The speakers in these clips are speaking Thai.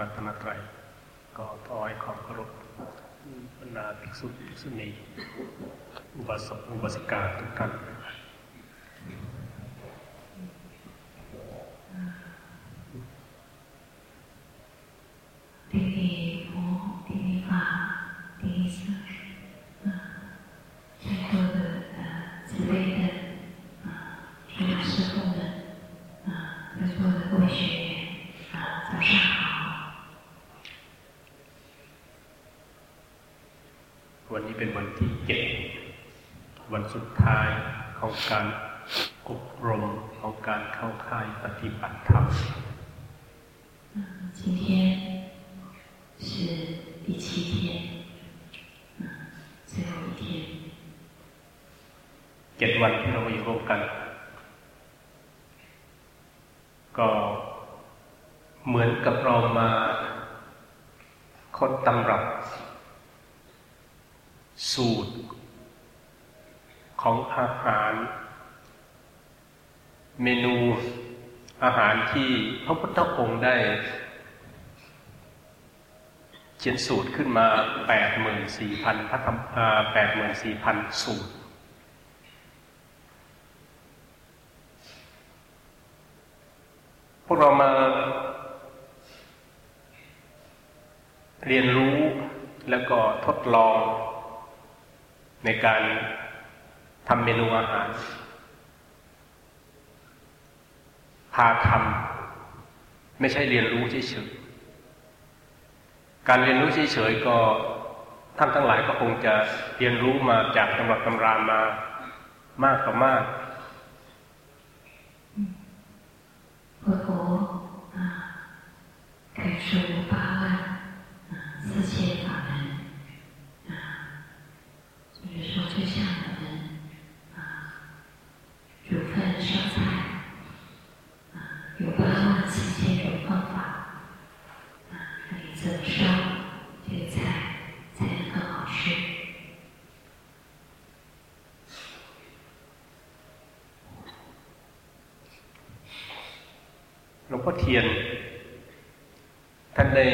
รัตนตรัยก็ถวายความเคารพบรรดาภิกษุภิกษุณีอุบาสกอุบาสิกาทุกท่านวันนี้เป็นวันที่เจ็ดวันสุดท้ายของ การอบรมของการเข้าค่ายปฏิบัติธรรม今天是第七天，嗯，最后一天。เจ็ดวันที่เราอยู่ร่วมกัน ก็เหมือนกับเรามาค้นตำรับสูตรของอาหาร เมนูอาหารที่พระพุทธองค์ได้ เขียนสูตรขึ้นมา 84,000พระธรรม84,000 สูตร พวกเรามาเรียนรู้แล้วก็ทดลองในการทำเมนูอาหาร พาทำไม่ใช่เรียนรู้เฉยๆการเรียนรู้เฉยๆก็ท่านทั้งหลายก็คงจะเรียนรู้มาจากตำรับตำรามา มากต่อมาก หลวงพ่อเทียน ท่านได้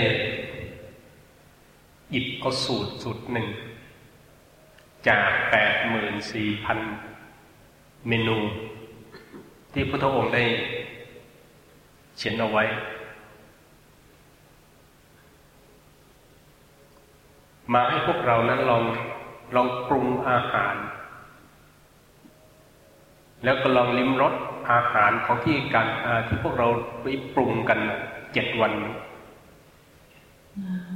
หยิบเอาสูตรสูตรหนึ่ง จากแปดหมื่นสี่พันเมนู ที่พระองค์ได้เขียนเอาไว้ มาให้พวกเรานั้นลองลองปรุงอาหาร แล้วก็ลองลิ้มรส อาหารของที่การที่พวกเราไปปรุงกันเจ็ดวัน尊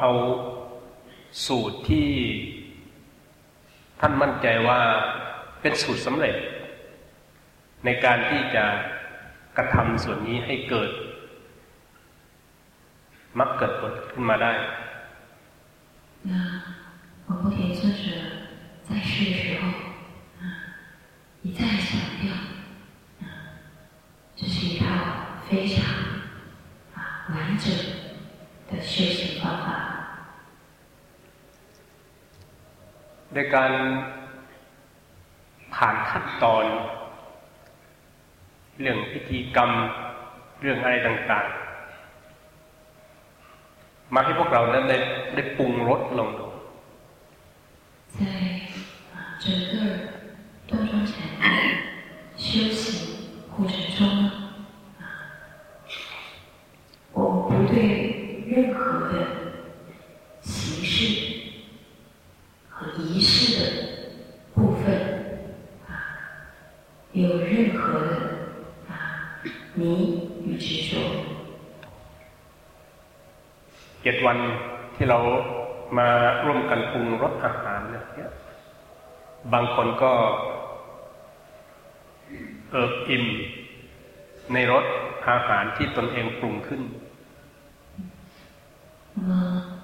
เอาสูตรที่ท่านมั่นใจว่าเป็นสูตรสำเร็จ ในการที่จะกระทำส่วนนี้ให้เกิด มักเกิดผลขึ้นมาได้那我不田尊者 ในการผ่านขั้นตอน เรื่องพิธีกรรมเรื่องอะไรต่างๆ มาให้พวกเรานั้นได้ได้ปรุงรสลงดู在整个端庄禅的修 วันที่เรามาร่วมกันปรุงรสอาหารเนี่ยบางคนก็เอิบอิ่มในรสอาหารที่ตนเองปรุงขึ้น那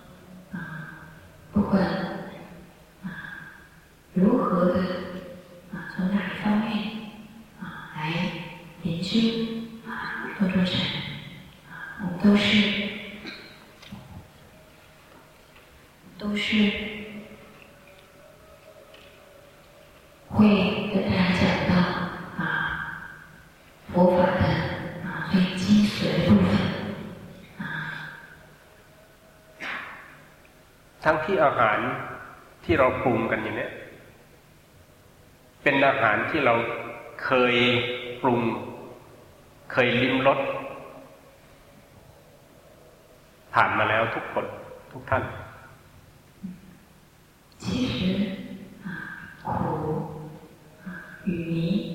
ทั้งที่อาหารที่เราปรุงกันอย่างเนี้ยเป็นอาหารที่เราเคยปรุง เคยลิ้มรสผ่านมาแล้วทุกคนทุกท่าน 其实啊，苦啊与迷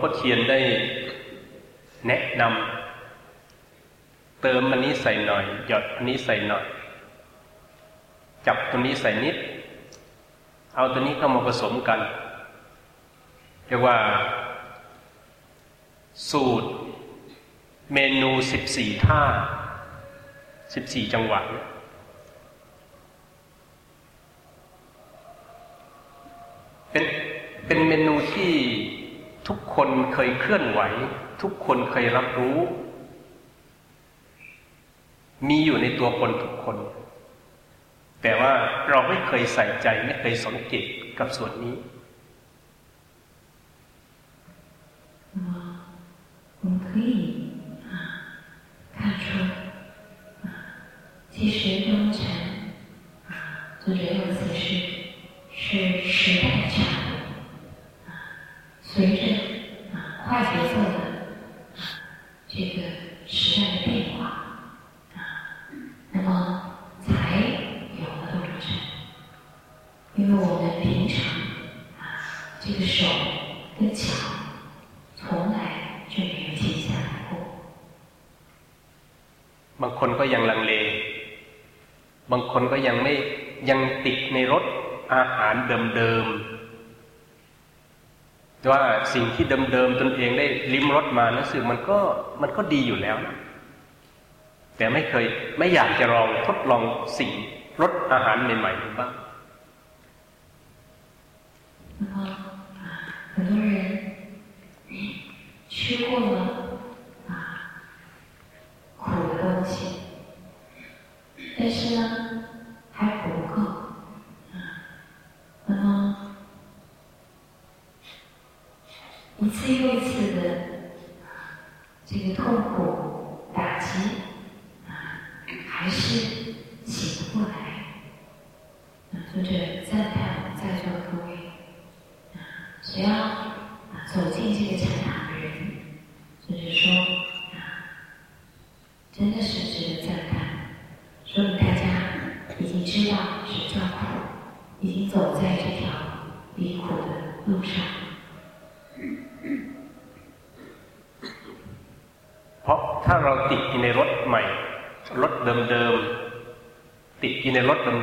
พ่อเทียนได้แนะนำเติมอันนี้ใส่หน่อย หยดอันนี้ใส่หน่อย จับตัวนี้ใส่นิด เอาตัวนี้เข้ามาผสมกันเรียกว่า สูตร เมนูสิบี่ท่าสิบี่จังหวะเนี่ยเป็นเป็นเมนูที่ทุก คนเคยเคลื่อนไหว ทุกคนเคยรับรู้ มีอยู่ในตัวคนทุกคน แต่ว่าเราไม่เคยใส่ใจไม่เคยสังเกตกับส่วนนี้ อาหารเดิมๆว่าสิ่งที่เดิมๆตนเองได้ลิ้มรสมานั้นสึกมันก็มันก็ดีอยู่แล้วนะแต่ไม่เคยไม่อยากจะลองทดลองสิ่งรสอาหารใหม่ๆดูบ้าง 那么啊，很多人吃过了啊苦的东西，但是呢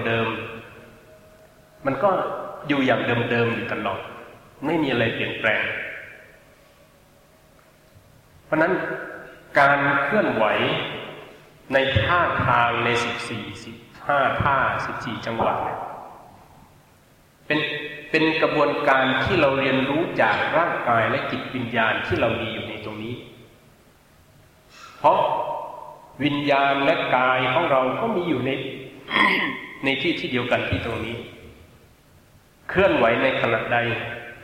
เดิมๆ มันก็อยู่อย่างเดิมๆอยู่ตลอด ไม่มีอะไรเปลี่ยนแปลง เพราะนั้นการเคลื่อนไหวในท่าทางในสิบสี่สิบห้าท่าสิบสี่จังหวะเนี่ยเป็นเป็นกระบวนการที่เราเรียนรู้จากร่างกายและจิตวิญญาณที่เรามีอยู่ในตรงนี้ เพราะวิญญาณและกายของเราก็มีอยู่ใน ในที่ที่เดียวกันที่ตรงนี้ เคลื่อนไหวในขณะใด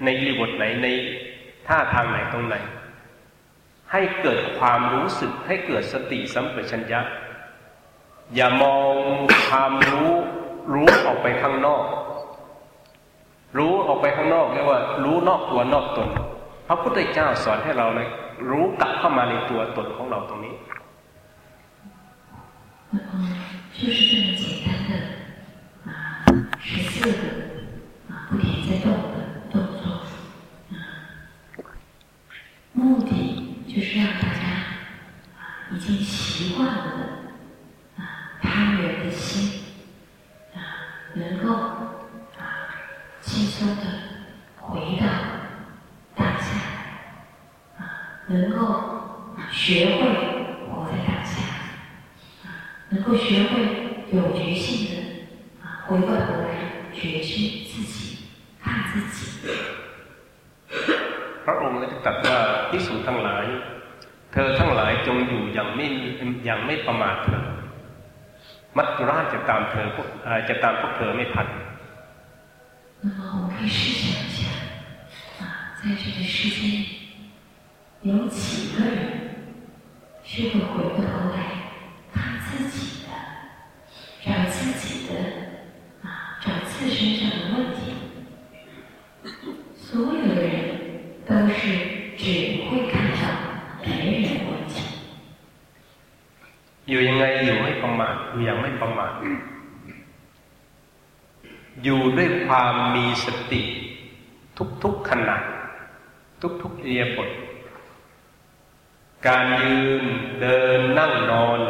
ในรีบทไหนในท่าทางไหนตรงไหน ให้เกิดความรู้สึกให้เกิดสติสัมปชัญญะ อย่ามองความรู้รู้ออกไปข้างนอก รู้ออกไปข้างนอกเรียกว่า รู้นอกตัวนอกตน พระพุทธเจ้าสอนให้เราเลยรู้กลับเข้ามาในตัวตนของเราตรงนี้就是一些动作，嗯，目的就是让大家，已经习惯了的啊，攀缘的心啊，能够啊，轻松的回到当下，啊，能够学会活在当下，啊，能够学会有觉性的啊，回过头来觉知。 รัสว่าพิสูจทั้งหลาย เธอทั้งหลายจงอยู่อย่างไม่อย่างไม่ประมาทเถิดมัจจุราชจะตามเธอพวกจะตามพวกเธอไม่ทัน那么我们可以试想一下，啊，在这个世间，有几个人是会回过头来看自己的，找自己的，啊，找自身上的问题？所有的人都是 只会看到别人的问题。อยู่ยังไงอยู่ไม่ประมาทอยู่อย่างไม่ประมาทอยู่ด้วยความมีสติ ทุกๆขณะทุกๆเอียบทการยืนเดินนั่งนอน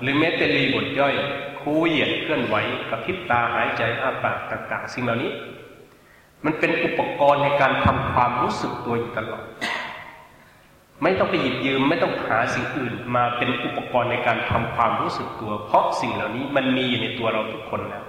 หรือแม้แต่รีบทย่อยคูเหยียดเคลื่อนไหวกับพิบตาหายใจอ้าปากต่างๆสิ่งเหล่านี้ มันเป็นอุปกรณ์ในการทำความรู้สึกตัวอยู่ตลอด ไม่ต้องไปหยิบยืม ไม่ต้องหาสิ่งอื่นมาเป็นอุปกรณ์ในการทำความรู้สึกตัว เพราะสิ่งเหล่านี้มันมีอยู่ในตัวเราทุกคนแล้ว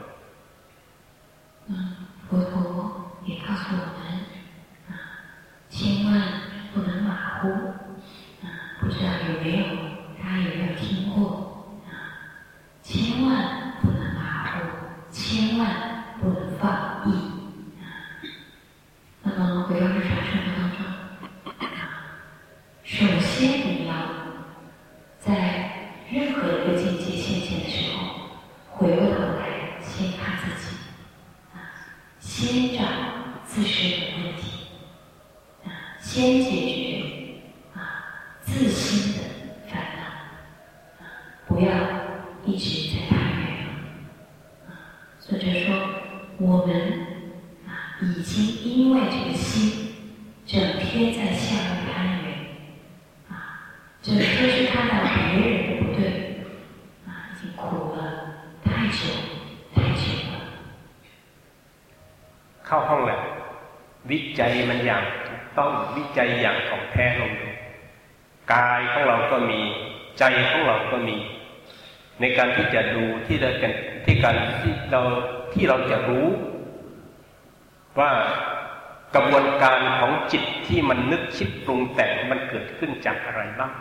ในการที่จะดูที่เราที่การที่เราที่เราจะรู้ ว่ากระบวนการของจิตที่มันนึกคิดปรุงแต่งมันเกิดขึ้นจากอะไรบ้าง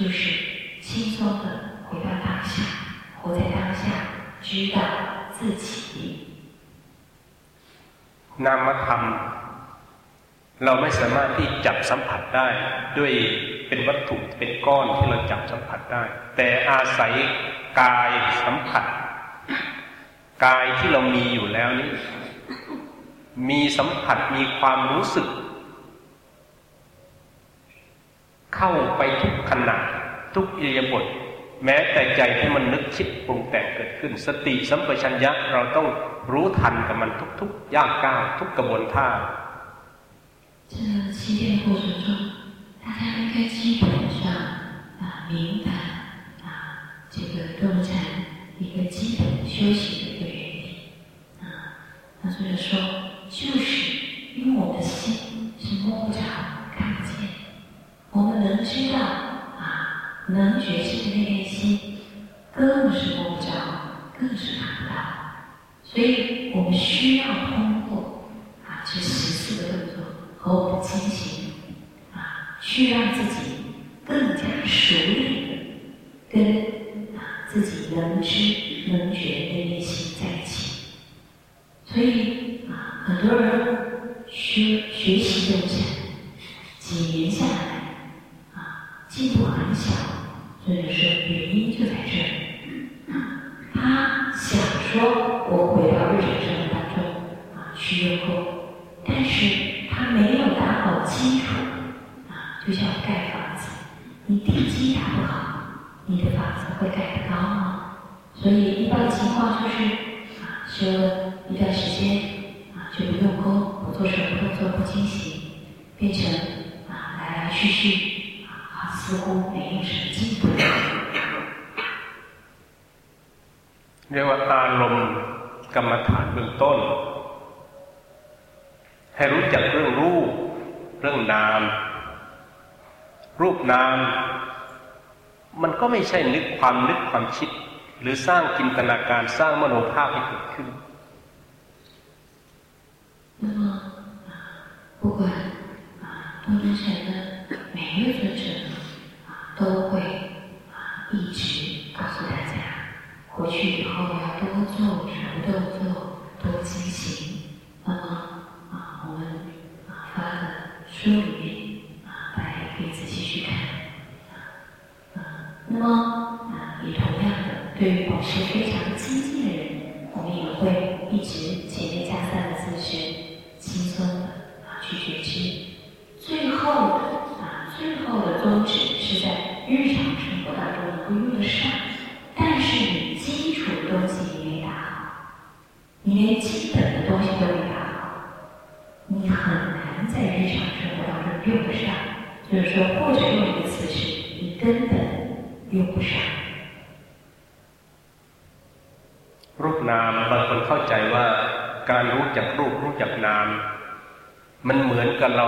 就是轻松的回到当下，活在当下，知道自己。นามธรรมเราไม่สามารถที่จับสัมผัสได้ด้วยเป็นวัตถุเป็นก้อนที่เราจับสัมผัสได้ แต่อาศัยกายสัมผัส กายที่เรามีอยู่แล้วนี้มีสัมผัสมีความรู้สึก เข้าไปทุกขณะทุกอิริยาบถแม้แต่ใจที่มันนึกคิดปรุงแต่งเกิดขึ้น สติสัมปชัญญะเราต้องรู้ทันกับมันทุกๆย่างก้าวทุกกระบวนท่า这七天过程中，大家应该基本上啊明白啊这个动禅一个基本修行的一个原理啊。那所以说。就是因为我们的心是摸不着、看不见， 我们能知道啊，能觉知的那颗心，更是摸不着，更是看不到。所以我们需要通过啊这十四个动作和我们的精行啊，去让自己更加熟练的跟啊自己能知能觉的那颗心在一起。所以啊。很多人学学习东西，几年下来，进步很小，所以说原因就在这里。他想说我回到日常生活当中啊去用功，但是他没有打好基础啊，就像盖房子，你地基打不好，你的房子会盖得高吗？所以一般情况就是啊修了一段时间啊就不用功，不做什么动作，不精行，变成啊来来去去 啊似乎没有什么进步。เรียกว่าอารมณ์กรรมฐานเบื้องต้น ให้รู้จักเรื่องรูป เรื่องนาม รูปนาม มันก็ไม่ใช่นึกความนึกความคิด หรือสร้างจินตนาการสร้างมโนภาพให้เกิดขึ้น那么啊，不管啊东真禅的每一个尊者啊， 都会一直告诉大家。回去以后要多做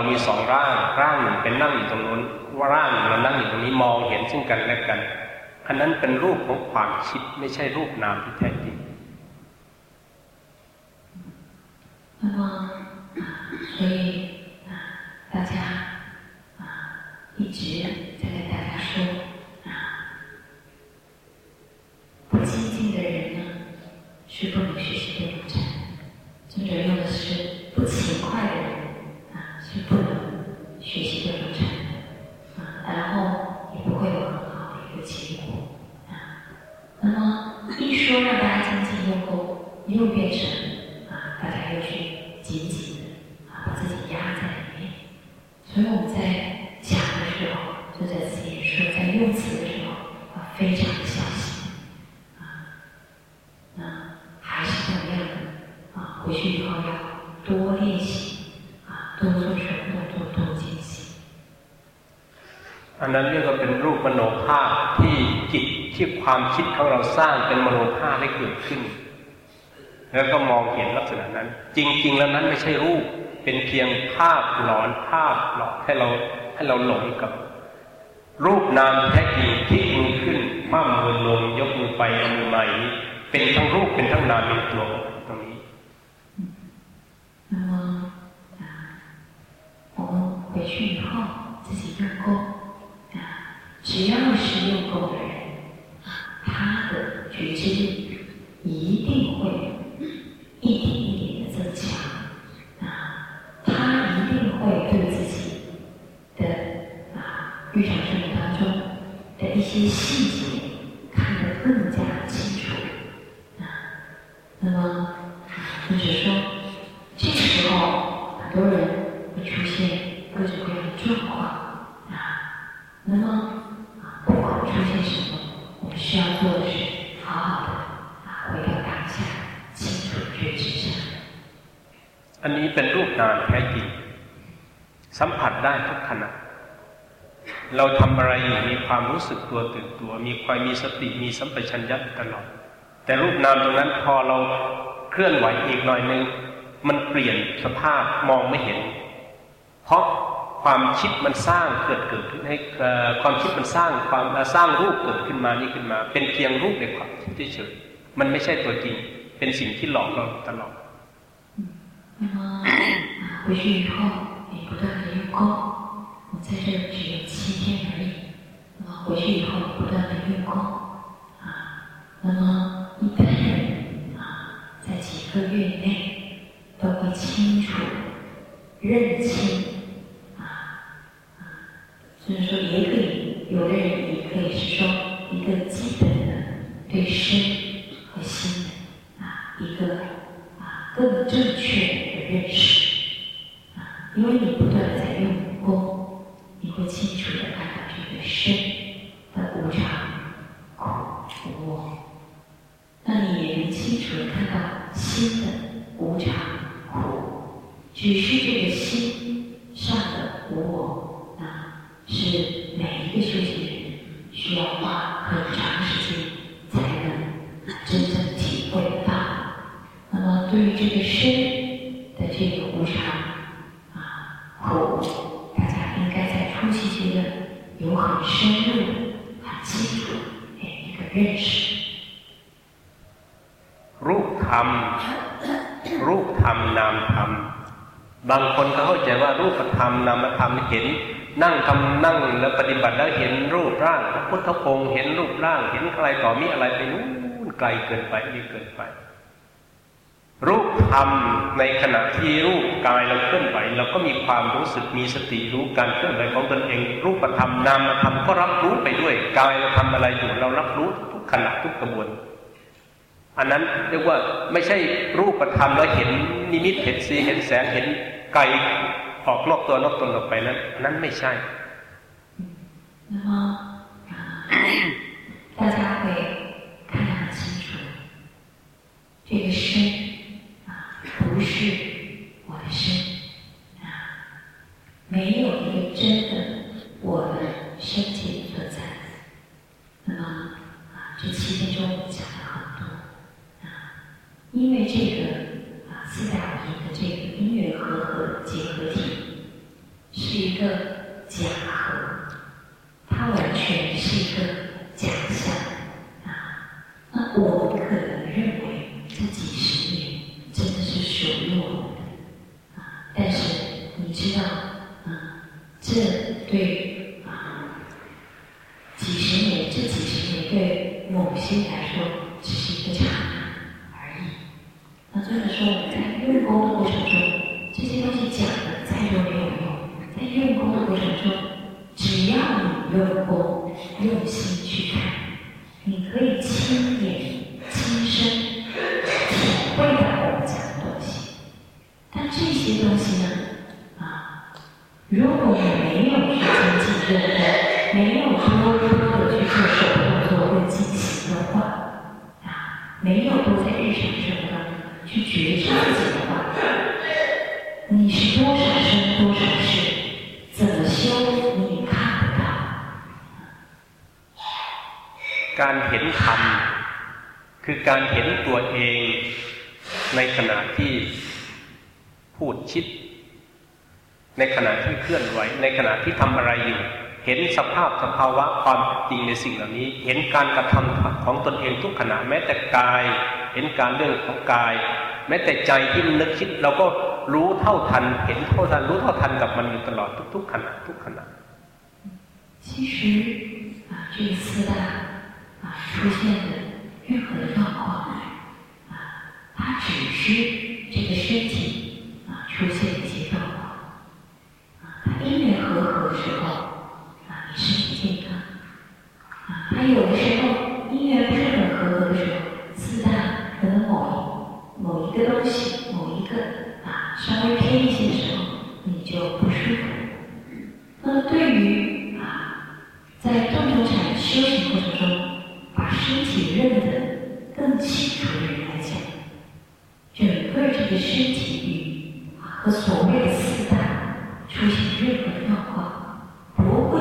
มีสองร่างร่างหนึ่งเป็นนั่งอยู่ตรงนู้นว่าร่างหนึ่งเรานั่งอยู่ตรงนี้มองเห็นซึ่งกันและกันอันนั้นเป็นรูปของความคิดไม่ใช่รูปนามที่แท้จริง那么，所以啊，大家啊一直 สร้างเป็นมโนภาพให้เกิดขึ้น แล้วก็มองเห็นลักษณะนั้น จริง ๆ แล้วนั้นไม่ใช่รูปเป็นเพียงภาพหลอนภาพหลอกให้เราให้เราหลงกับ รูปนามแท้จริงที่มือขึ้นคว่ำมือลงยกมือไปเอามือมาอย่างนี้เป็นทั้งรูปเป็นทั้งนามเป็นตัวตรงนี้那么啊，我们回去以后自己用功啊，只要是用功 เราทำอะไรอยู่มีความรู้สึกตัวตื่นตัว มีความมีสติมีสัมปชัญญะตลอด แต่รูปนามตรงนั้นพอเราเคลื่อนไหวอีกหน่อยนึงมันเปลี่ยนสภาพมองไม่เห็น เพราะความคิดมันสร้างเกิดเกิดขึ้นให้ความคิดมันสร้างความสร้างรูปเกิดขึ้นมานี่ขึ้นมา เป็นเพียงรูปในความคิดเฉยมันไม่ใช่ตัวจริง เป็นสิ่งที่หลอกเราตลอด那么回去以后，你不断的用功，我 在这只有七天而已。那么回去以后不断的用功啊，那么一般人啊，在几个月内都会清楚认清啊啊。所以说，也可以有的人也可以是说一个基本的对身和心的啊一个啊更正确的认识啊，因为你不断的在用功，你会清楚的看到这个身的无常、苦、无我，那你也能清楚的看到新的无常、苦，只是这个 รูปธรรมนามธรรมเห็น นั่งทำนั่งแล้วปฏิบัติแล้วเห็นรูปร่างพระพุทธพงศ์เห็นรูปร่าง เห็นใครต่อมีอะไรไปนู้นไกลเกินไปนี่เกินไป รูปธรรมในขณะที่รูปกายเราเคลื่อนไหวเราก็มีความรู้สึกมีสติรู้การเคลื่อนไหวของตนเอง รูปธรรมนามธรรมก็รับรู้ไปด้วยกายเราทำอะไรอยู่เรารับรู้ทุกขณะทุกกระบวนอันนั้นเรียกว่าไม่ใช่รูปธรรมแล้วเห็นนิมิตเห็นสีเห็นแสงเห็นไกล ออกนอกตัวนอกตนออกไปนั้น นั้นไม่ใช่那么 สภาพสภาวะความจริงในสิ่งเหล่านี้ เห็นการกระทำของตนเองทุกขณะแม้แต่กาย เห็นการเรื่องของกาย แม้แต่ใจที่มันนึกคิดเราก็รู้เท่าทันเห็นเท่าทันรู้เท่าทันกับมันอยู่ตลอดทุกๆขณะทุกขณะ其实啊，这个四大啊出现的任何的状况啊，它只是这个身体啊出现一些状况啊，它因缘和合的时 身体健康啊，它有的时候因缘不是很和合的时候，四大可能某某一个东西某一个啊。稍微偏一些的时候，你就不舒服。那么对于啊，在动中禅修行过程中，把身体认得更清楚的人来讲，整个这个身体与和所谓的四大出现任何的状况，不会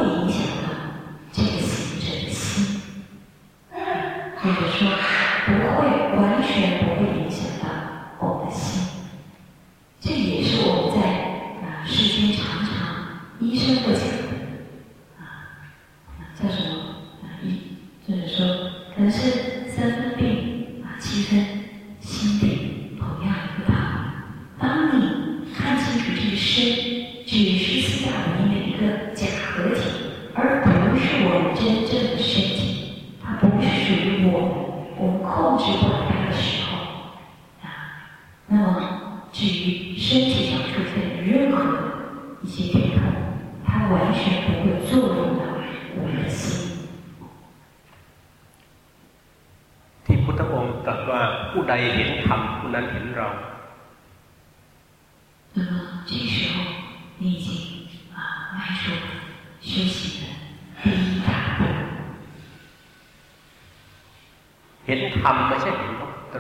เห็นธรรมไม่ใช่เห็น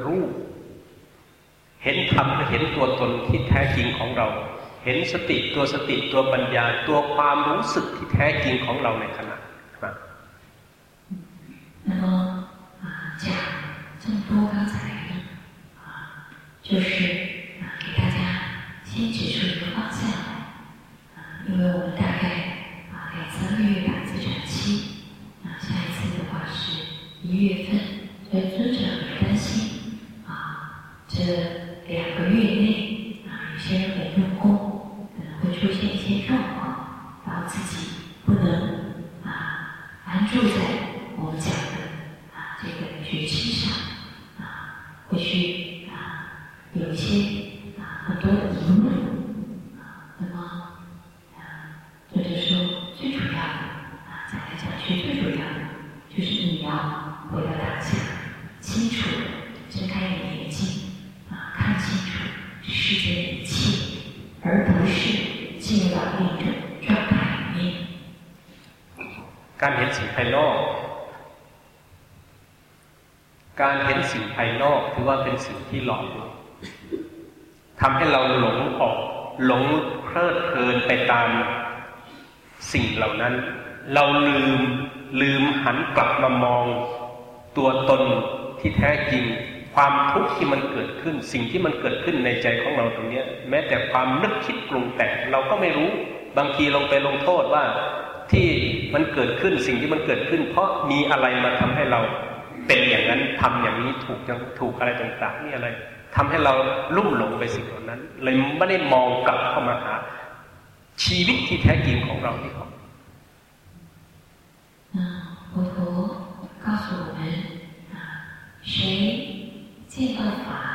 รูป เห็นธรรมคือเห็นตัวตนที่แท้จริงของเรา เห็นสติตัวสติตัวปัญญาตัวความรู้สึกที่แท้จริงของเราในขณะครับแล้วก็จากท่านผู้เข้าใจ就是 นที่แท้จริง ความทุกข์ที่มันเกิดขึ้น สิ่งที่มันเกิดขึ้นในใจของเราตรงนี้แม้แต่ความนึกคิดปรุงแต่งเราก็ไม่รู้ บางทีลงไปลงโทษว่าที่มันเกิดขึ้นสิ่งที่มันเกิดขึ้น เพราะมีอะไรมาทำให้เราเป็นอย่างนั้นทำอย่างนี้ถูกยังถูกอะไรต่างๆนี่อะไรทำให้เราลุ่มหลงไปสิ่งเหล่านั้น เลยไม่ได้มองกลับเข้ามาหาชีวิตที่แท้จริงของเราที่ 谁见到法，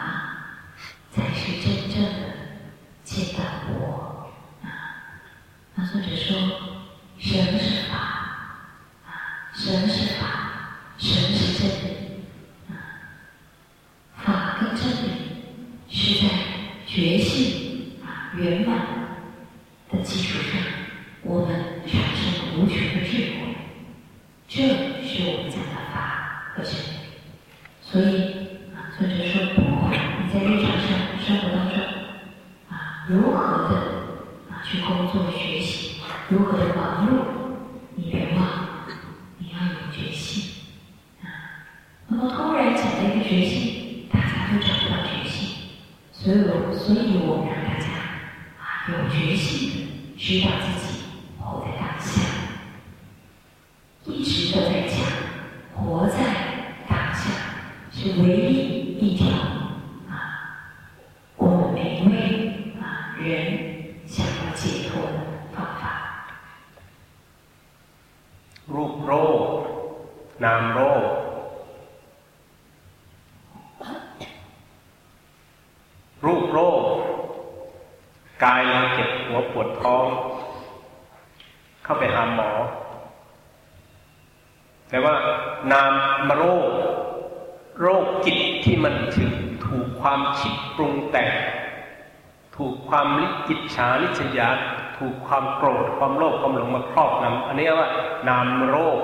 อิจฉาลิษยาถูกความโกรธความโลภความหลงมาครอบงำอันนี้ว่านามโรค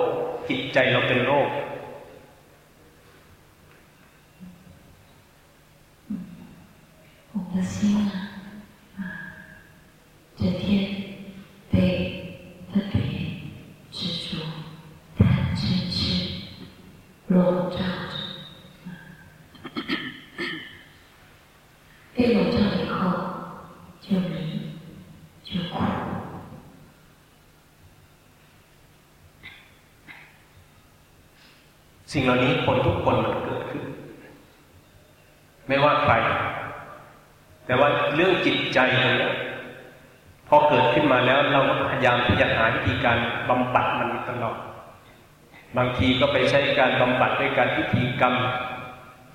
จิตใจเราเป็นโรค สิ่งเหล่านี้คนทุกคนมันเกิดขึ้น ไม่ว่าใคร แต่ว่าเรื่องจิตใจตรงนี้พอเกิดขึ้นมาแล้วเราพยายามที่จะหาวิธีการบำบัดมันตลอดบางทีก็ไปใช้การบำบัดด้วยการพิธีกรรม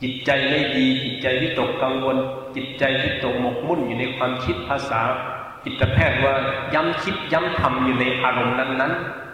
จิตใจไม่ดี จิตใจที่ตกกังวล จิตใจที่ตกหมกมุ่นอยู่ในความคิดภาษาจิตแพทย์ว่าย้ำคิดย้ำทำอยู่ในอารมณ์นั้นๆ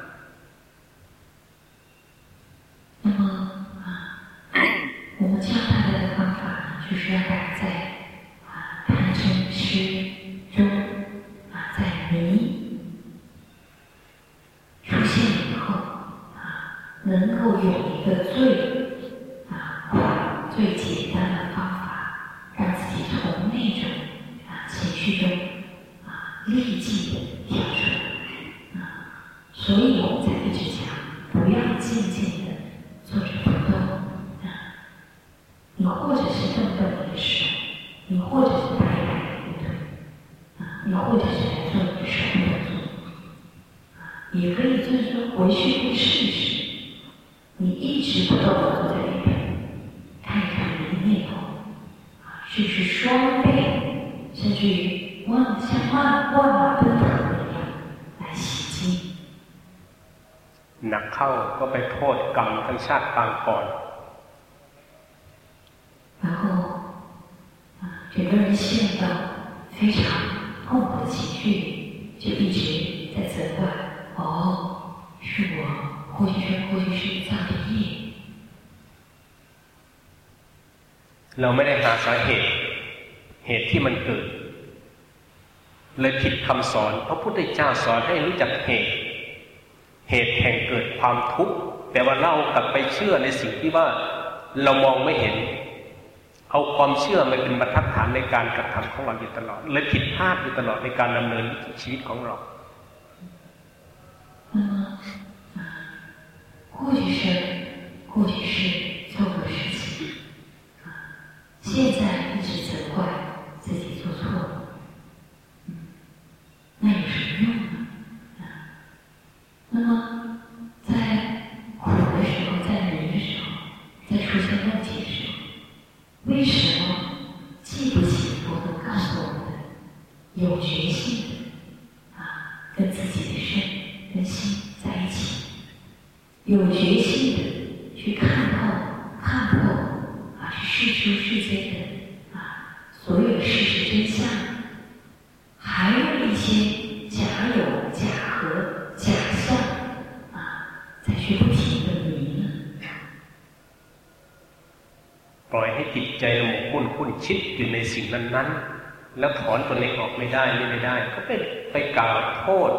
กเข้าก็ไปโทษกรรมทั้งชาติปางก่อน 然后啊，整个人陷到非常痛苦的情绪里，就一直在责怪：哦，是我，或许是或许是造的业， เราไม่ได้หาสาเหตุ เหตุที่มันเกิด เลยผิดคำสอนพระพุทธเจ้าสอนให้รู้จักเหตุ เหตุแห่งเกิดความทุกข์แต่ว่าเรากลับไปเชื่อในสิ่งที่ว่าเรามองไม่เห็น เอาความเชื่อมาเป็นบรรทัดฐานในการกระทำของเราอยู่ตลอดเลยผิดพลาดอยู่ตลอดในการดำเนินชีวิตของเรา 那么啊，或许是或许是做过的事情啊，现在 那么在苦的时候，在迷的时候，在出现问题的时候，为什么记不起佛陀告诉我们的有决心啊，跟自己的身跟心在一起，有决心 มุ่นคุ้นคิดอยู่ในสิ่งนั้นๆ แล้วถอนตัวเองออกไม่ได้นี่ไม่ได้ ก็ไปไปกล่าวโทษ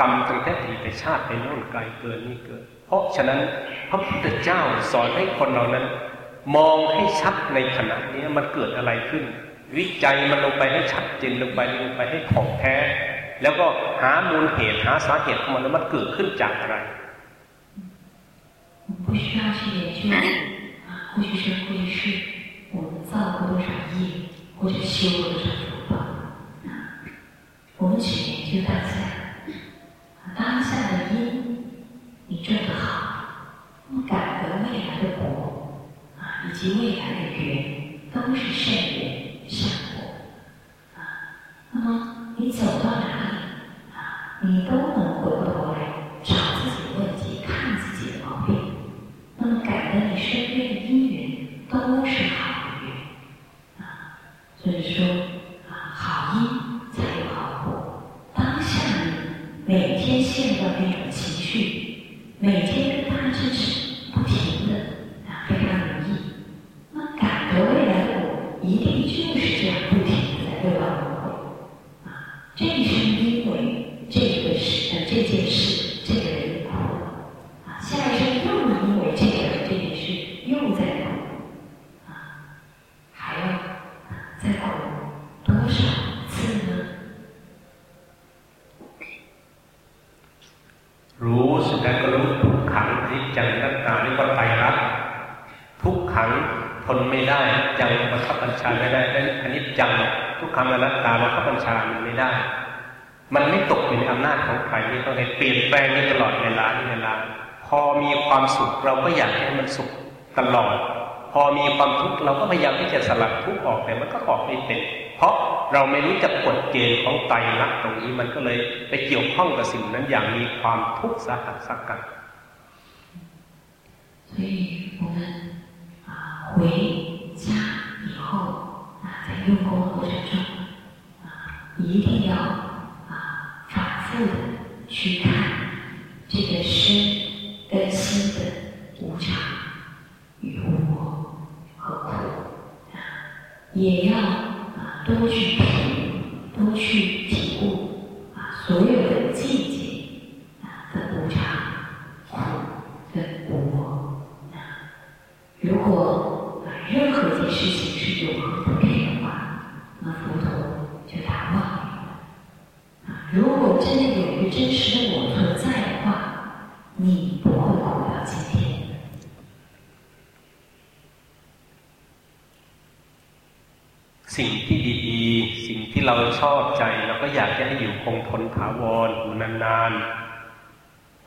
กรรมตั้งแต่อดีตชาติไปโน่นไกลเกินนี่เกิน เพราะฉะนั้นพระพุทธเจ้าสอนให้คนเรานั้น มองให้ชัดในขณะนี้มันเกิดอะไรขึ้น วิจัยมันลงไปให้ชัดเจนลงไปลงไปให้ของแท้ แล้วก็หามูลเหตุหาสาเหตุของมันแล้วมันเกิดขึ้นจากอะไร 我们不需要去研究啊，或许是或许是我们 造过多少业，或者修过多少福报。啊，我们只研究当下，当下的因你种得好，那么感得未来的果啊，以及未来的缘都是善缘 ไม่รู้จักกฎเกณฑ์ของไตรลักษณ์ตรงนี้มันก็เลยไปเกี่ยวข้องกับสิ่งนั้นอย่างมีความทุกข์สาหัสสักกัน 所以我们啊回家以后啊，在用功的过程中啊，一定要啊反复的去看这个身跟心的无常与无我和苦啊， 也要啊 多去品，多去体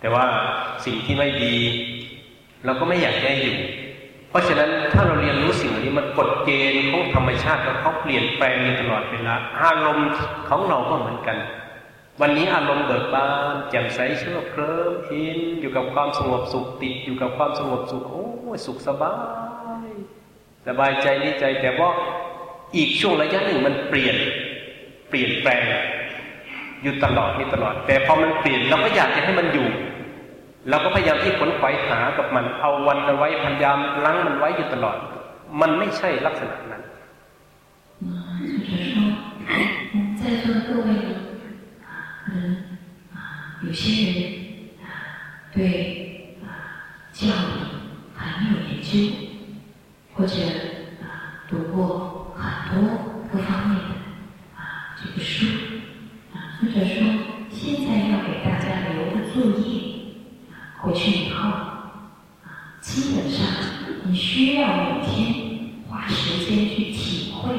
แต่ว่าสิ่งที่ไม่ดี เราก็ไม่อยากให้อยู่ เพราะฉะนั้นถ้าเราเรียนรู้สิ่งเหล่านี้มันกฎเกณฑ์ของธรรมชาติแล้วเขาเปลี่ยนแปลงอยู่ตลอดเวลาอารมณ์ของเราก็เหมือนกัน วันนี้อารมณ์เบิกบานแจ่มใสเชื่อเคลิ้มอินอยู่กับความสงบสุขติดอยู่กับความสงบสุขโอ้สุขสบายสบายใจนี่ใจแต่ว่าอีกช่วงระยะหนึ่งมันเปลี่ยน เปลี่ยนแปลง อยู่ตลอดนี่ตลอด แต่พอมันเปลี่ยนเราก็อยากจะให้มันอยู่เราก็พยายามที่ขนขวายหากับมัน เอาวันเอาไว้พยายามล้างมันไว้อยู่ตลอด มันไม่ใช่ลักษณะนั้น就是说，在座的各位呢，啊，可能啊，有些人啊，对啊教理很有研究，或者啊读过。很多各方面的啊这个书啊， 或者说现在要给大家留的作业，回去以后啊，基本上你需要每天花时间去体会，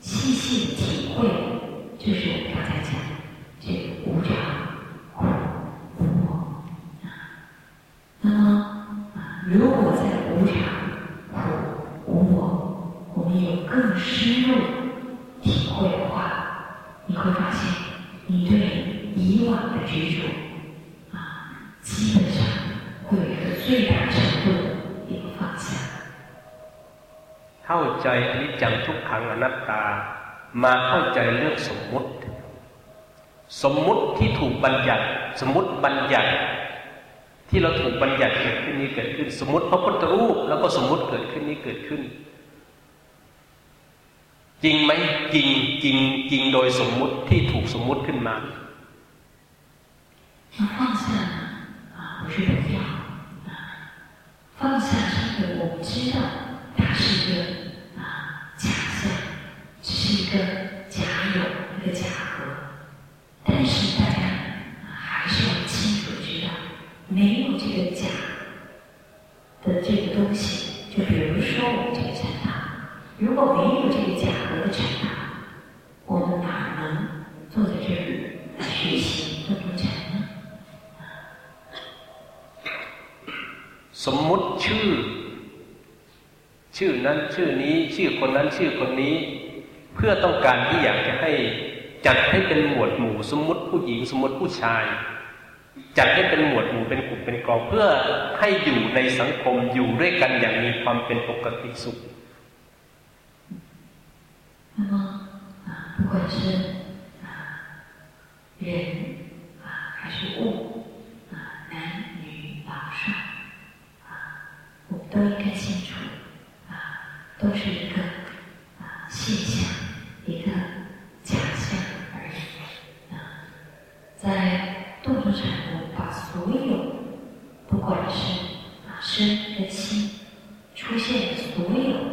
细细的体会，就是我刚才讲这个无常、苦、无我。那么，如果在无常。苦、无我，我们有更深入体会的话，你会发现你对以往的执着啊，基本上会有一个最大程度的一个放下。เข้าใจอนิจจังทุกขังอนัตตา มาเข้าใจเรื่องสมมุติ สมมุติที่ถูกบัญญัติ สมมติบัญญัติ ที่เราถูกบัญญัติเกิดขึ้นนี้เกิดขึ้น สมมติพระพุทธรูปแล้วก็สมมติเกิดขึ้นนี้เกิดขึ้น จริงไหมจริงจริงจริงโดยสมมุติที่ถูกสมมุติขึ้นมา放下啊，不是不要啊，放下是一个我们知道它是一个啊假象，只是一个假有，一个假合，但是大家还是要清楚知道，没有这个假的这个东西，就比如说我们这个禅堂。 如果没有这个假合的禅堂，我们哪能坐在这里学习和读禅呢？สมมุติชื่อ ชื่อนั้นชื่อนี้ ชื่อคนนั้นชื่อคนนี้ เพื่อต้องการที่อยากจะให้จัดให้เป็นหมวดหมู่ สมมติผู้หญิงสมมติผู้ชาย จัดให้เป็นหมวดหมู่เป็นกลุ่มเป็นกองเพื่อให้อยู่ในสังคมอยู่ด้วยกันอย่างมีความเป็นปกติสุข 那么啊，不管是啊人啊还是物啊，男女老少啊，我们都应该清楚啊，都是一个啊现象，一个假象而已啊。在动作场，我们把所有不管是啊身跟心出现的所有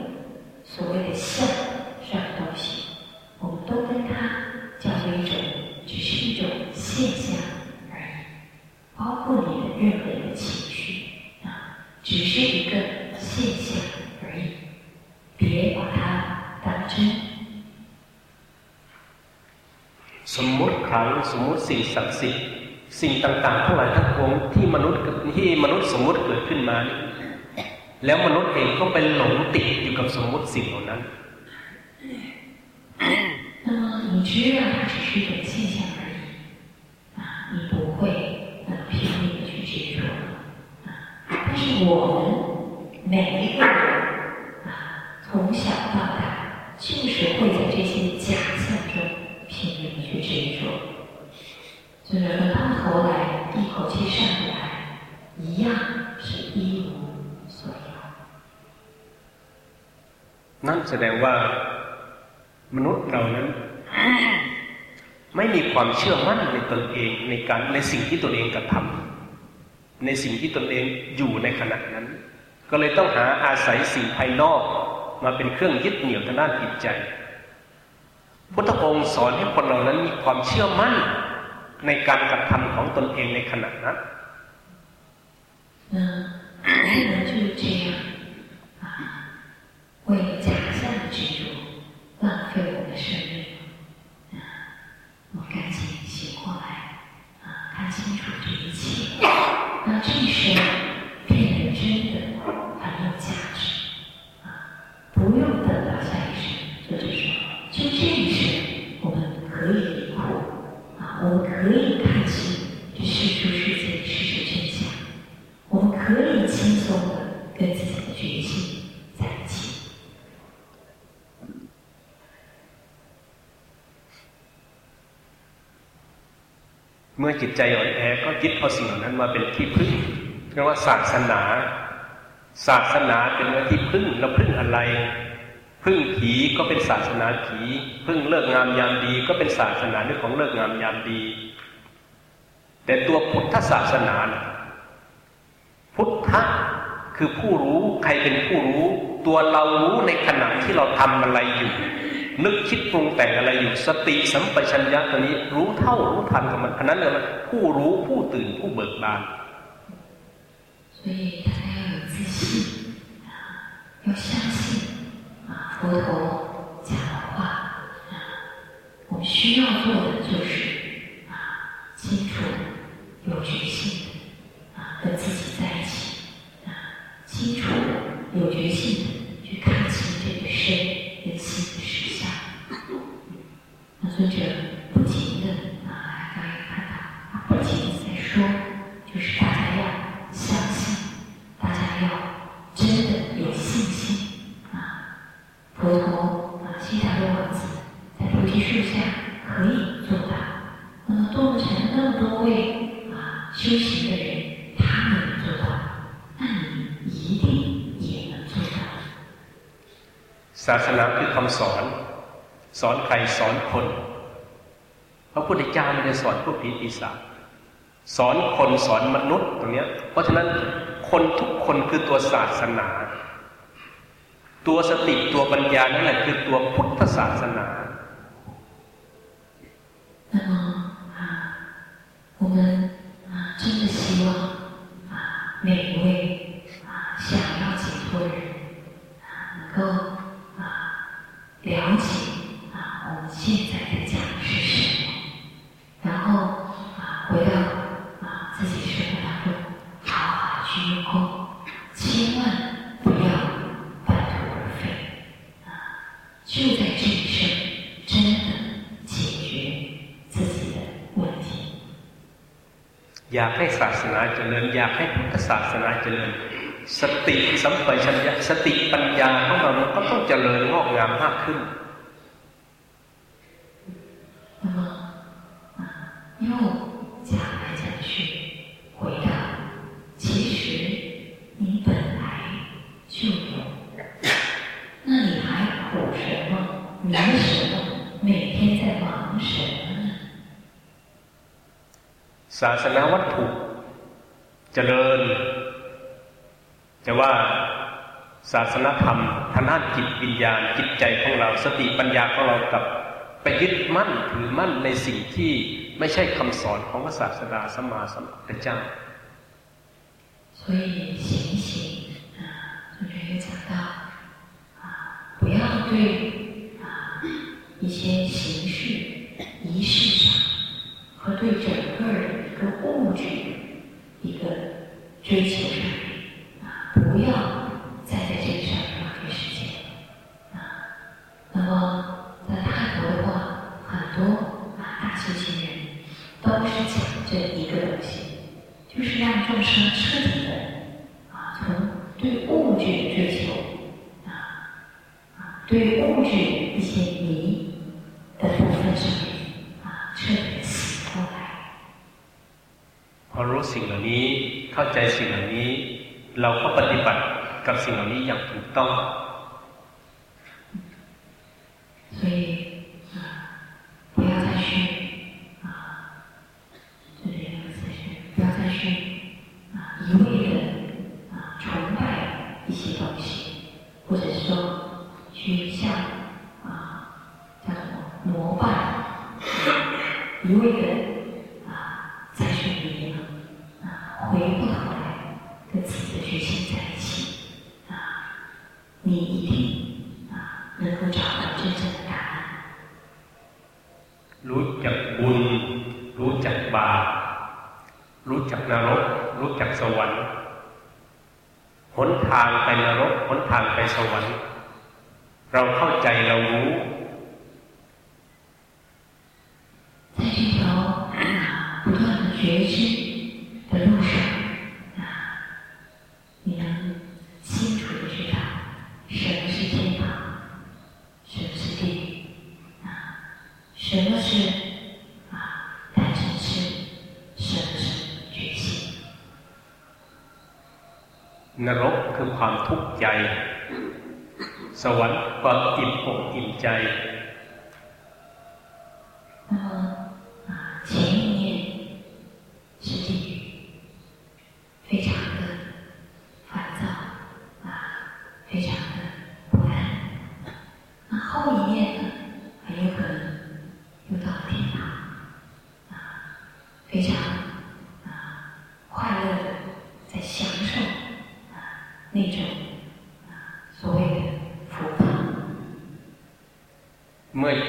สมมติสิ่งศักดิ์สิทธิ์สิ่งต่างๆทั้งหลายทั้งปวงที่มนุษย์ที่มนุษย์สมมติเกิดขึ้นมา แล้วมนุษย์เองก็เป็นหลงติดอยู่กับสมมติสิ่งเหล่านั้น那么你知道它只是一种现象而已，啊，你不会那么拼命的去执着，啊，但是我们每一个人啊，从小到 头来一口气上不来，一样是一无所有。那แสดงว่า มนุษย์เรานั้น ไม่มีความเชื่อมั่นในตนเองในการในสิ่งที่ตนเองกระทำในสิ่งที่ตนเองอยู่ในขณะนั้น ก็เลยต้องหาอาศัยสิ่งภายนอก มาเป็นเครื่องยึดเหนี่ยวทางด้านจิตใจ พุทธองค์สอนให้คนเรานั้นมีความเชื่อมั่น ในการกระทำของตนเองในขณะนั้น那我们就是这样啊，为假象执着，浪费 这世出世间的事实真相，我们可以轻松的跟自己的觉性在一起。เมื่อจิตใจอ่อนแอก็ยึดเอาสิ่งเหล่านั้นมาเป็นที่พึ่งเรียกว่าศาสนา ศาสนาเป็นว่าที่พึ่งเราพึ่งอะไร พึ่งผีก็เป็นศาสนาผี พึ่งเลิกงามยามดี ก็เป็นศาสนาเรื่องของเลิกงามยามดี แต่ตัวพุทธศาสนา พุทธะคือผู้รู้ใครเป็นผู้รู้ ตัวเรารู้ในขณะที่เราทำอะไรอยู่ นึกคิดปรุงแต่งอะไรอยู่ สติสัมปชัญญะตัวนี้ รู้เท่ารู้ทันกับมันอันนั้นเลยมันผู้รู้ผู้ตื่นผู้เบิกบาน所以大家要有自信啊，要相信啊，佛陀讲的话啊，我们需要做的就是啊，清楚 有决心啊，跟自己在一起啊，清楚的有决心的去看清这个身跟心的实相。那尊者啊修行的人，他们能做到，那你一定也能做到。 ศาสนาคือคำสอน สอนใครสอนคนพระพุทธเจ้าไม่ได้สอนพวกผีปีศาจสอนคนสอนมนุษย์ตรงเนี้ย เพราะฉะนั้นคนทุกคนคือตัวศาสนา ตัวสติตัวปัญญานั่นแหละคือตัวพุทธศาสนา 那么啊，我们 อยากให้ศาสนาเจริญ อยากให้พุทธศาสนาเจริญ สติสัมปชัญญะสติปัญญาของเรามันก็ต้องเจริญงอกงามมากขึ้น ศาสนธรรมทางด้านจิตวิญญาณจิตใจของเราสติปัญญาของเรากับไปยึดมั่นถือมั่นในสิ่งที่ไม่ใช่คำสอนของพระศาสดาสมมาสัมพุทธเจ้า 所以醒一醒啊，同学有讲到啊，不要对啊一些形式、仪式上和对整个的一个物质一个追求上 รู้สิ่งเหล่านี้ เข้าใจสิ่งเหล่านี้ เราก็ปฏิบัติกับสิ่งเหล่านี้อย่างถูกต้อง所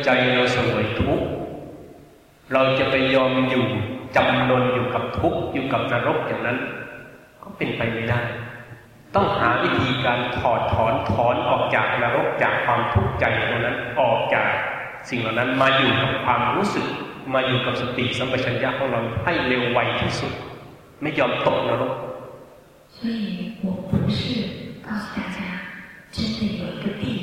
ใจเราสวยทุกข์เราจะไปยอมอยู่จำนนอยู่กับทุกข์อยู่กับนรกอย่างนั้น ก็เป็นไปไม่ได้ ต้องหาวิธีการถอดถอนถอนออกจากนรกจากความทุกข์ใจตรงนั้นออกจากสิ่งเหล่านั้นมาอยู่กับความรู้สึก มาอยู่กับสติสัมปชัญญะของเราให้เร็วไวที่สุด ไม่ยอมตกนรก所以我不是告诉大家真的有一个地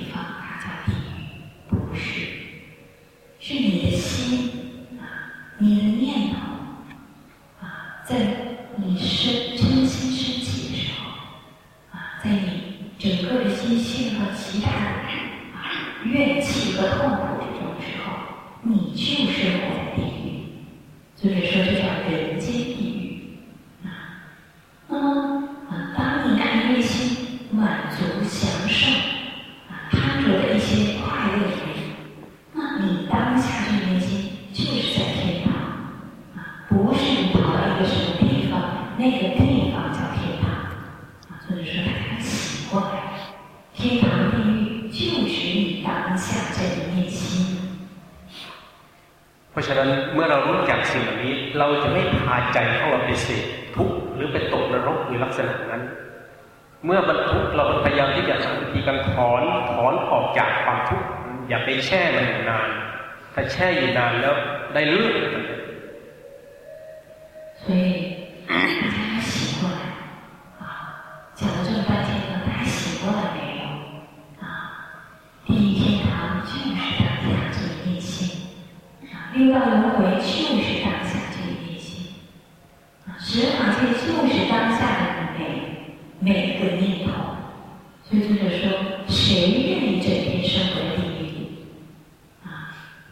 谁愿意整天生活在地狱？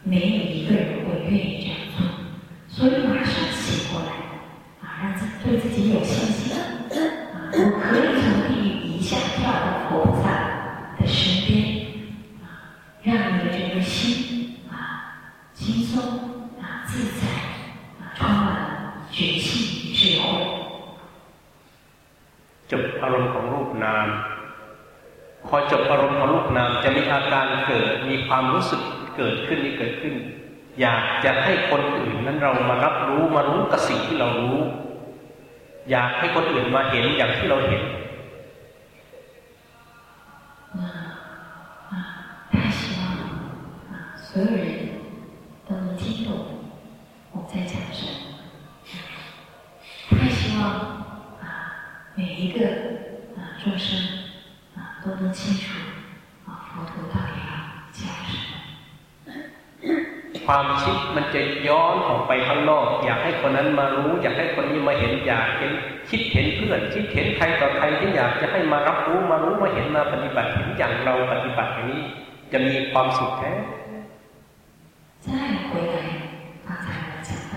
没有一个人会愿意这样做，所以 จะให้คนอื่นนั้นเรามารับรู้มารู้กับสิ่งที่เรารู้ อยากให้คนอื่นมาเห็นอย่างที่เราเห็น ความคิดมันจะย้อนออกไปข้างนอก อยากให้คนนั้นมารู้ อยากให้คนนี้มาเห็นอยากเห็นคิดเห็นเพื่อนคิดเห็นใครต่อใครที่อยากจะให้มารับรู้มารู้มาเห็นมาปฏิบัติเห็นอย่างเราปฏิบัติอย่างนี้ จะมีความสุขแท้再回来，刚才我讲到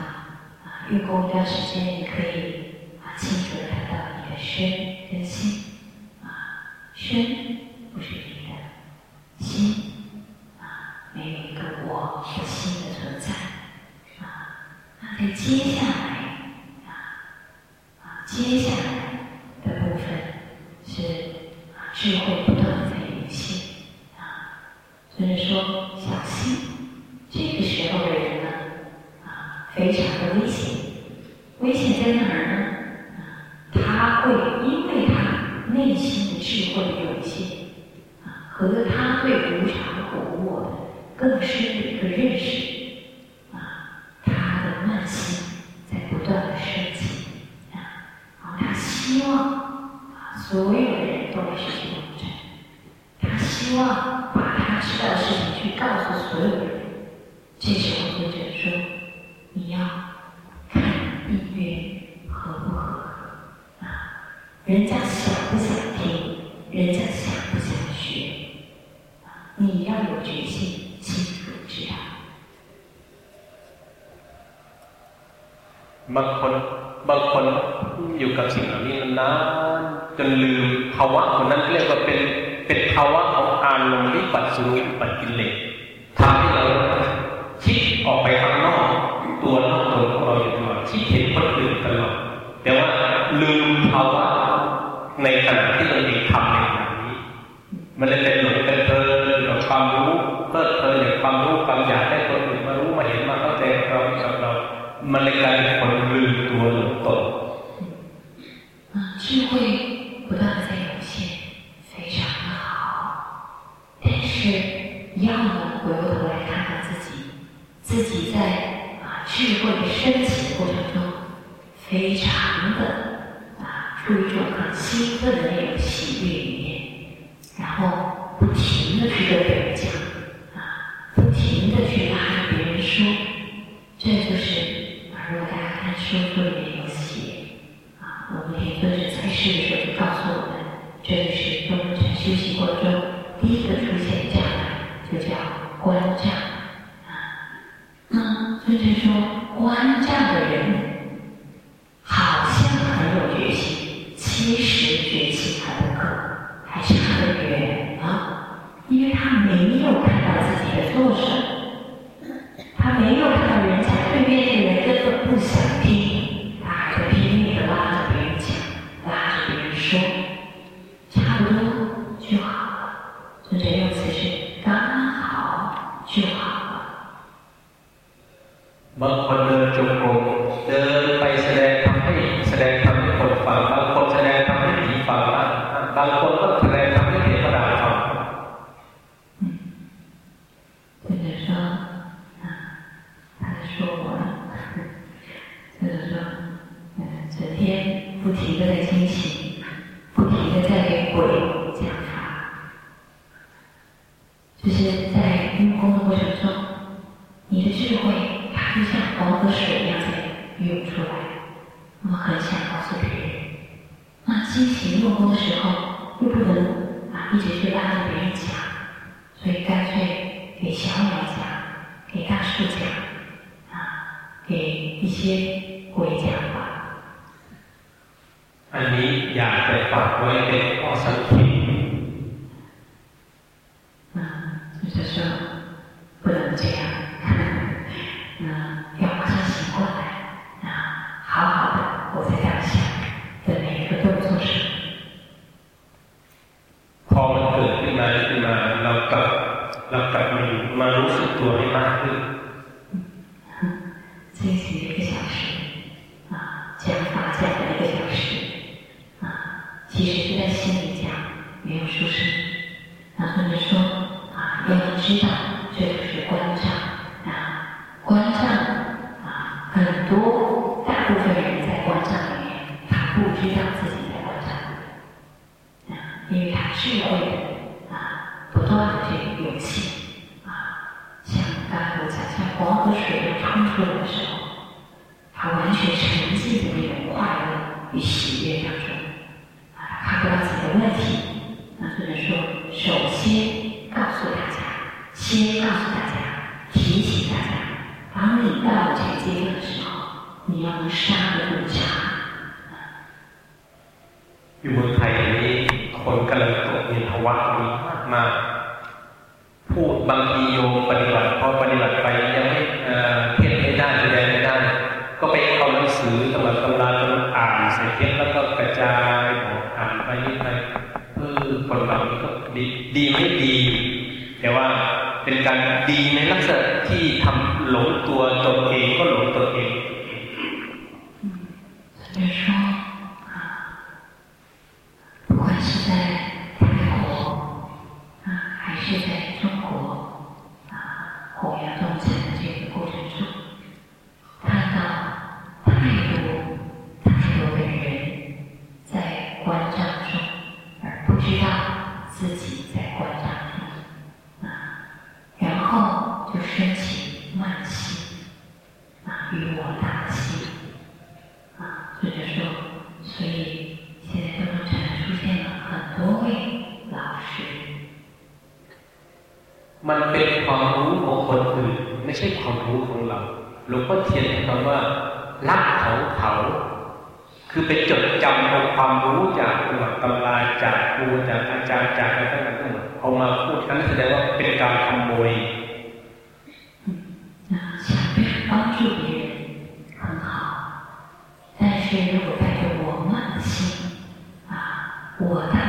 啊，运功一段时间，你可以啊清楚的看到你的身跟心啊，身那接下来啊啊，接下来的部分是啊，智慧不断在涌现啊，所以说小心，这个时候的人呢啊，非常的危险，危险在哪儿呢？啊，他会因为他内心的智慧涌现啊，和他对无常、苦、我的更深的一个认识。所有的人都是孤独者。他希望把他知道的事情去告诉所有人。这时候，作者说：“你要看音乐合不合啊？人家。” ภาวะคนนั้นเรียกว่าเป็นเป็นภาวะของอารมณ์วิปัสสุวิปัจจิเลทำให้เรา she 这有带着我慢的心啊，我的。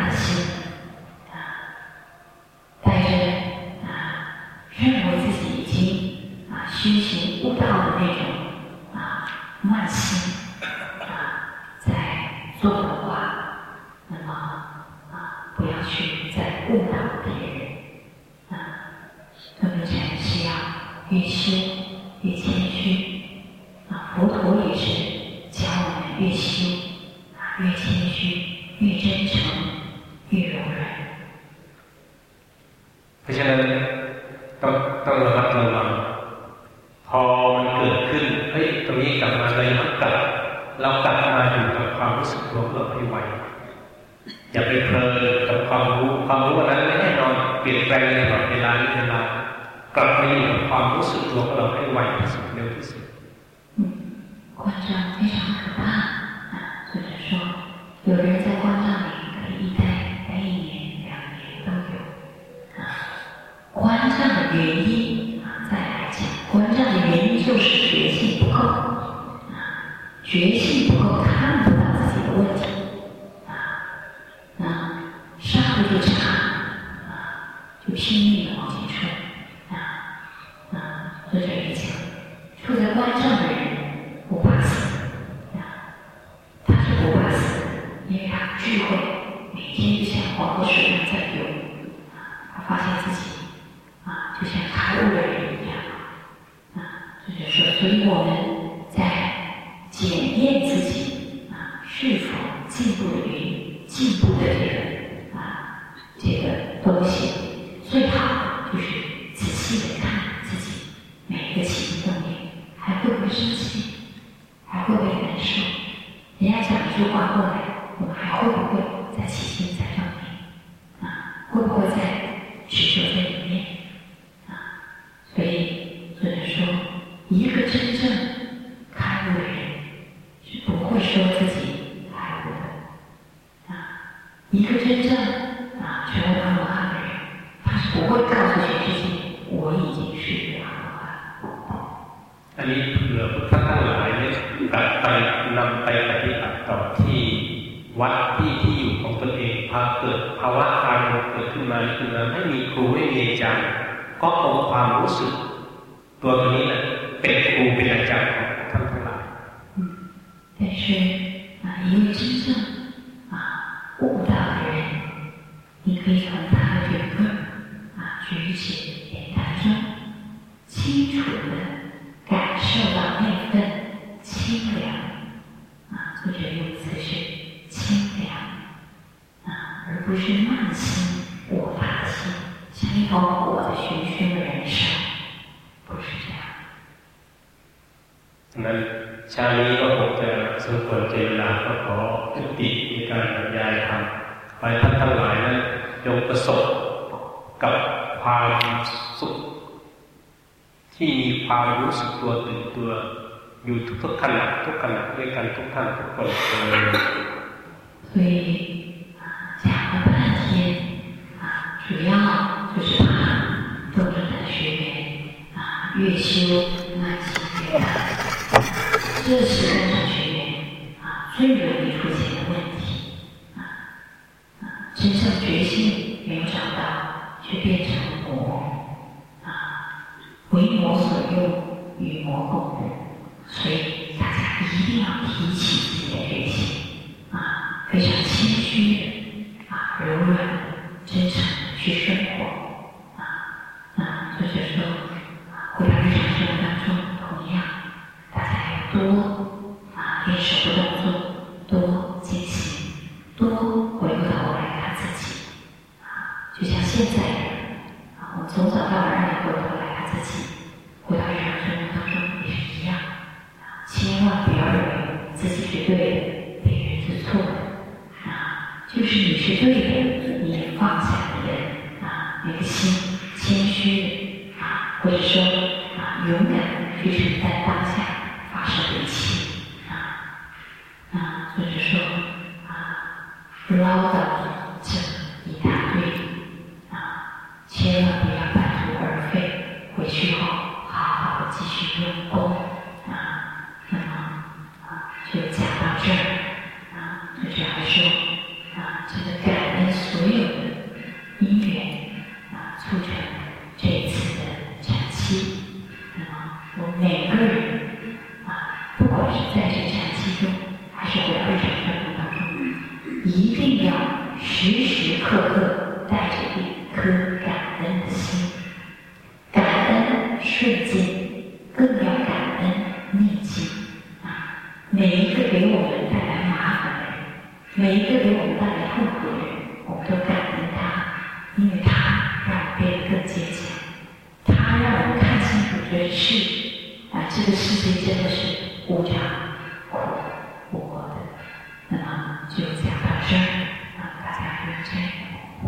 个情的你，还会不会生气？还会不会难受？人家讲一句话过来，我们还会不会？魔啊，为我所用，与我共舞，所以大家一定要提起自己的人心啊，非常。